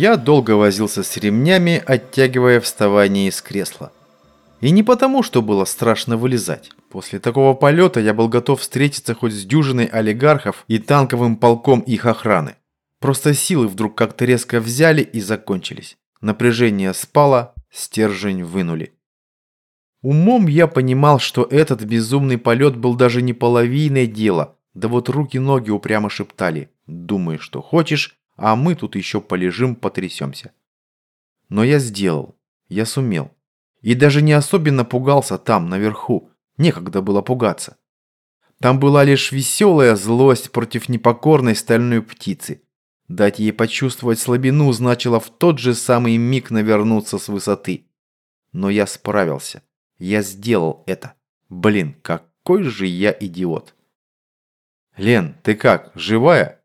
Я долго возился с ремнями, оттягивая вставание из кресла. И не потому, что было страшно вылезать. После такого полета я был готов встретиться хоть с дюжиной олигархов и танковым полком их охраны. Просто силы вдруг как-то резко взяли и закончились. Напряжение спало, стержень вынули. Умом я понимал, что этот безумный полет был даже не половиной дела. Да вот руки-ноги упрямо шептали «Думай, что хочешь, а мы тут еще полежим, потрясемся». Но я сделал. Я сумел. И даже не особенно пугался там, наверху. Некогда было пугаться. Там была лишь веселая злость против непокорной стальной птицы. Дать ей почувствовать слабину значило в тот же самый миг навернуться с высоты. Но я справился. Я сделал это. Блин, какой же я идиот. «Лен, ты как, живая?»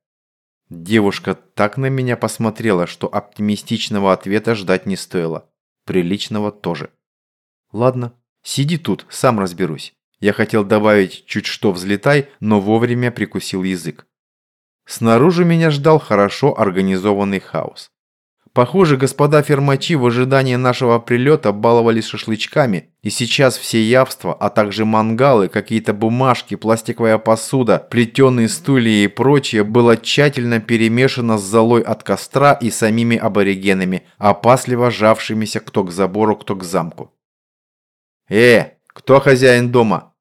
Девушка так на меня посмотрела, что оптимистичного ответа ждать не стоило. Приличного тоже. Ладно, сиди тут, сам разберусь. Я хотел добавить чуть что взлетай, но вовремя прикусил язык. Снаружи меня ждал хорошо организованный хаос. Похоже, господа фермачи в ожидании нашего прилета баловались шашлычками, и сейчас все явства, а также мангалы, какие-то бумажки, пластиковая посуда, плетеные стулья и прочее было тщательно перемешано с золой от костра и самими аборигенами, опасливо жавшимися кто к забору, кто к замку. «Э, кто хозяин дома?»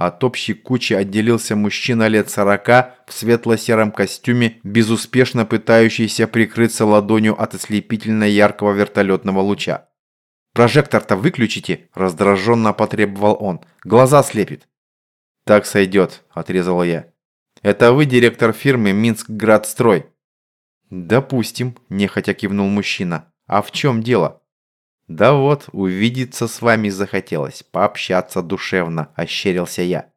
От общей кучи отделился мужчина лет сорока в светло-сером костюме, безуспешно пытающийся прикрыться ладонью от ослепительно яркого вертолетного луча. «Прожектор-то выключите!» – раздраженно потребовал он. «Глаза слепит!» «Так сойдет», – отрезал я. «Это вы директор фирмы «Минскградстрой»?» «Допустим», – нехотя кивнул мужчина. «А в чем дело?» «Да вот, увидеться с вами захотелось, пообщаться душевно», – ощерился я.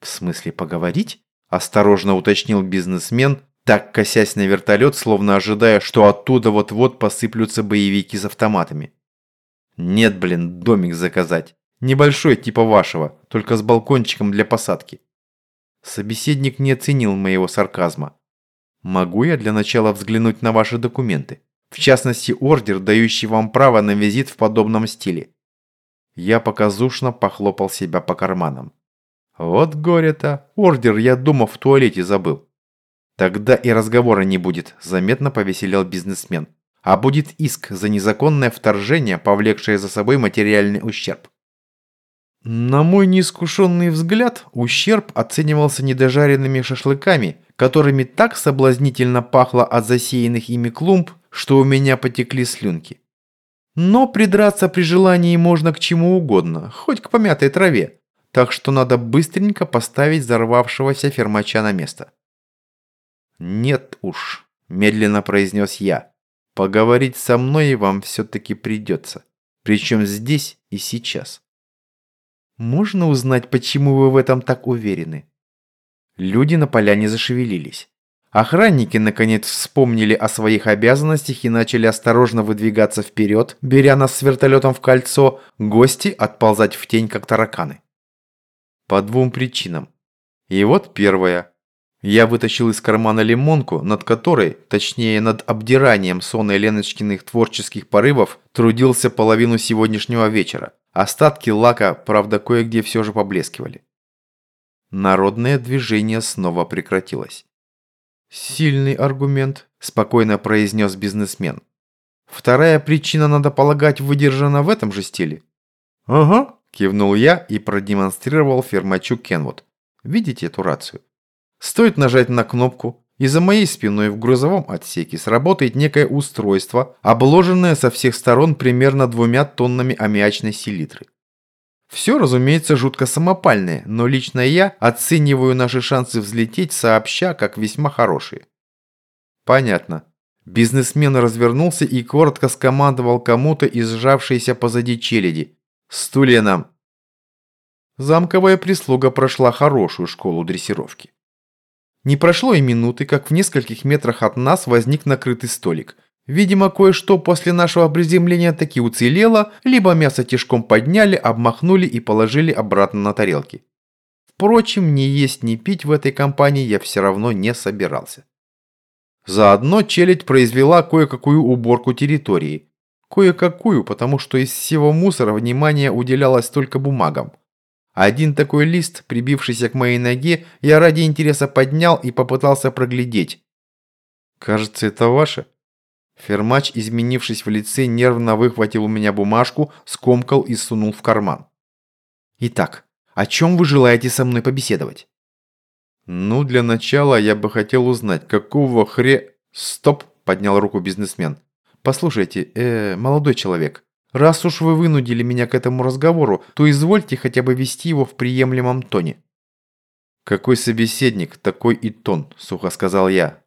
«В смысле поговорить?» – осторожно уточнил бизнесмен, так косясь на вертолет, словно ожидая, что оттуда вот-вот посыплются боевики с автоматами. «Нет, блин, домик заказать. Небольшой, типа вашего, только с балкончиком для посадки». Собеседник не оценил моего сарказма. «Могу я для начала взглянуть на ваши документы?» В частности, ордер, дающий вам право на визит в подобном стиле. Я показушно похлопал себя по карманам. Вот горе-то, ордер я дома в туалете забыл. Тогда и разговора не будет, заметно повеселел бизнесмен. А будет иск за незаконное вторжение, повлекшее за собой материальный ущерб. На мой неискушенный взгляд, ущерб оценивался недожаренными шашлыками, которыми так соблазнительно пахло от засеянных ими клумб, что у меня потекли слюнки. Но придраться при желании можно к чему угодно, хоть к помятой траве, так что надо быстренько поставить взорвавшегося фермача на место. «Нет уж», – медленно произнес я, – «поговорить со мной вам все-таки придется, причем здесь и сейчас». «Можно узнать, почему вы в этом так уверены?» Люди на поляне зашевелились. Охранники наконец вспомнили о своих обязанностях и начали осторожно выдвигаться вперед, беря нас с вертолетом в кольцо, гости отползать в тень, как тараканы. По двум причинам. И вот первая. Я вытащил из кармана лимонку, над которой, точнее над обдиранием сонной Леночкиных творческих порывов, трудился половину сегодняшнего вечера. Остатки лака, правда, кое-где все же поблескивали. Народное движение снова прекратилось. «Сильный аргумент», – спокойно произнес бизнесмен. «Вторая причина, надо полагать, выдержана в этом же стиле». «Ага», – кивнул я и продемонстрировал фермачу Кенвуд. «Видите эту рацию? Стоит нажать на кнопку, и за моей спиной в грузовом отсеке сработает некое устройство, обложенное со всех сторон примерно двумя тоннами аммиачной селитры. Все, разумеется, жутко самопальное, но лично я оцениваю наши шансы взлететь сообща как весьма хорошие. Понятно. Бизнесмен развернулся и коротко скомандовал кому-то из позади челяди. «Стулья нам!» Замковая прислуга прошла хорошую школу дрессировки. Не прошло и минуты, как в нескольких метрах от нас возник накрытый столик – Видимо, кое-что после нашего приземления таки уцелело, либо мясо тяжком подняли, обмахнули и положили обратно на тарелки. Впрочем, ни есть, ни пить в этой компании я все равно не собирался. Заодно челядь произвела кое-какую уборку территории. Кое-какую, потому что из всего мусора внимание уделялось только бумагам. Один такой лист, прибившийся к моей ноге, я ради интереса поднял и попытался проглядеть. «Кажется, это ваше?» Фермач, изменившись в лице, нервно выхватил у меня бумажку, скомкал и сунул в карман. «Итак, о чем вы желаете со мной побеседовать?» «Ну, для начала я бы хотел узнать, какого хре...» «Стоп!» – поднял руку бизнесмен. «Послушайте, э, молодой человек, раз уж вы вынудили меня к этому разговору, то извольте хотя бы вести его в приемлемом тоне». «Какой собеседник, такой и тон», – сухо сказал я.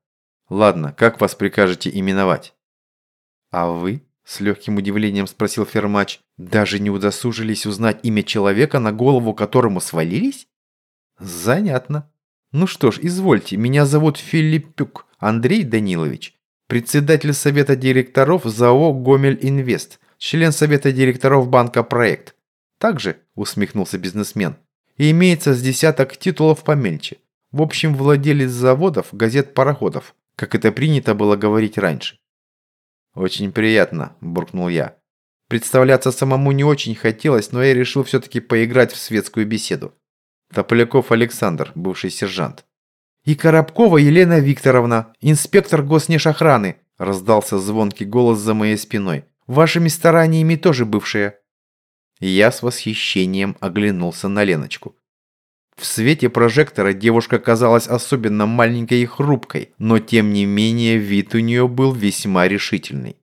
«Ладно, как вас прикажете именовать?» «А вы?» – с легким удивлением спросил Фермач. «Даже не удосужились узнать имя человека, на голову которому свалились?» «Занятно. Ну что ж, извольте, меня зовут Филиппюк Андрей Данилович, председатель совета директоров ЗАО «Гомель Инвест», член совета директоров банка «Проект». Также, усмехнулся бизнесмен, и имеется с десяток титулов помельче. В общем, владелец заводов, газет-пароходов, как это принято было говорить раньше. «Очень приятно», – буркнул я. Представляться самому не очень хотелось, но я решил все-таки поиграть в светскую беседу. Тополяков Александр, бывший сержант. «И Коробкова Елена Викторовна, инспектор госнешохраны», раздался звонкий голос за моей спиной. «Вашими стараниями тоже бывшая». Я с восхищением оглянулся на Леночку. В свете прожектора девушка казалась особенно маленькой и хрупкой, но тем не менее вид у нее был весьма решительный.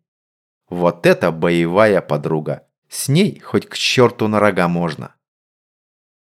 Вот это боевая подруга. С ней хоть к черту на рога можно.